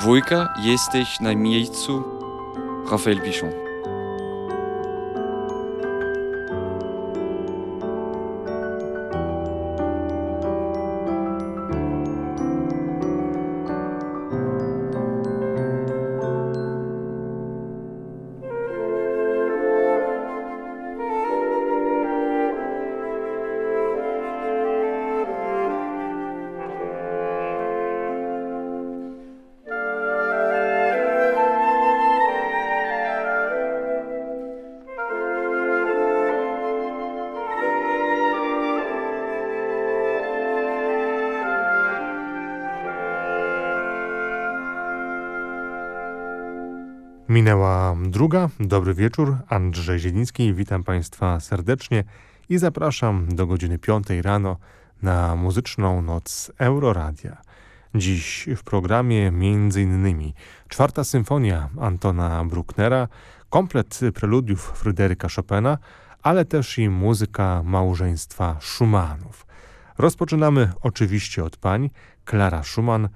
Dwójka, jesteś na miejscu. Rafael Pichon. Minęła druga. Dobry wieczór. Andrzej Zieliński. Witam Państwa serdecznie i zapraszam do godziny piątej rano na muzyczną noc Euroradia. Dziś w programie m.in. czwarta symfonia Antona Brucknera, komplet preludiów Fryderyka Chopina, ale też i muzyka małżeństwa Schumannów. Rozpoczynamy oczywiście od pań Klara Schumann,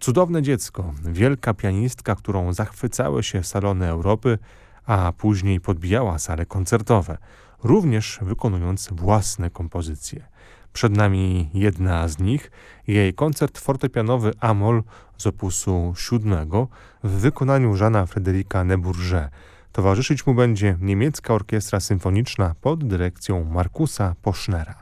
Cudowne dziecko, wielka pianistka, którą zachwycały się salony Europy, a później podbijała sale koncertowe, również wykonując własne kompozycje. Przed nami jedna z nich, jej koncert fortepianowy Amol z opusu siódmego w wykonaniu Żana Fryderyka Neburże. Towarzyszyć mu będzie niemiecka orkiestra symfoniczna pod dyrekcją Markusa Poschnera.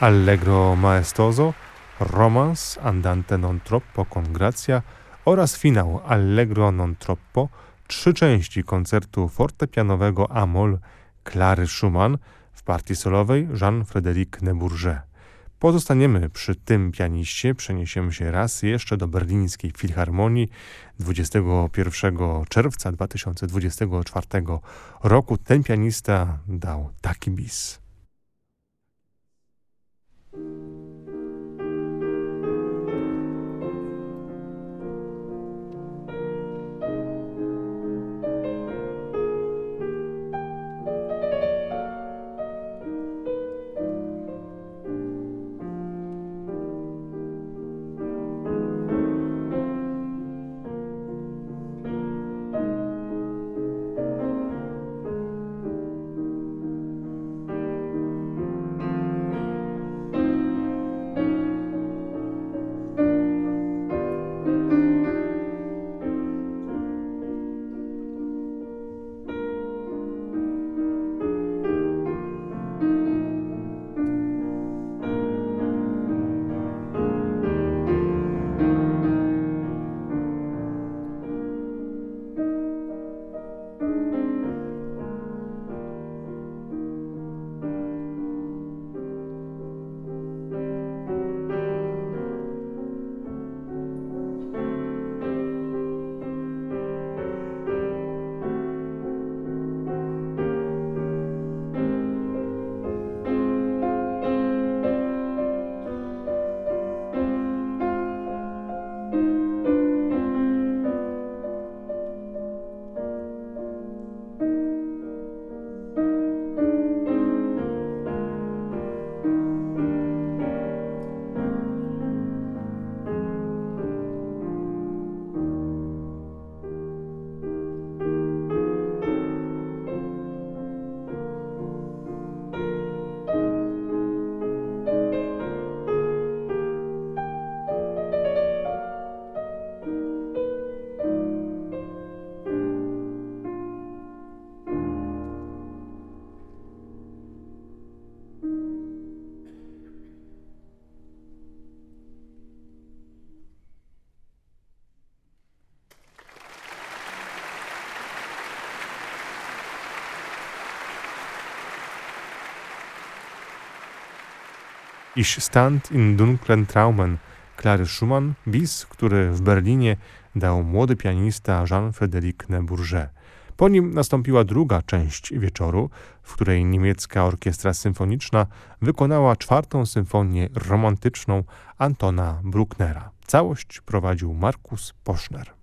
Allegro maestoso, romans Andante non troppo con grazia oraz finał Allegro non troppo, trzy części koncertu fortepianowego Amol Klary Schumann w partii solowej Jean-Frédéric Neburger. Pozostaniemy przy tym pianiście, przeniesiemy się raz jeszcze do berlińskiej filharmonii 21 czerwca 2024 roku. Ten pianista dał taki bis. thank you Ich stand in dunklen Traumen Klary Schumann, bis, który w Berlinie dał młody pianista Jean-Frédéric Neburger. Po nim nastąpiła druga część wieczoru, w której niemiecka orkiestra symfoniczna wykonała czwartą symfonię romantyczną Antona Brucknera. Całość prowadził Markus Poschner.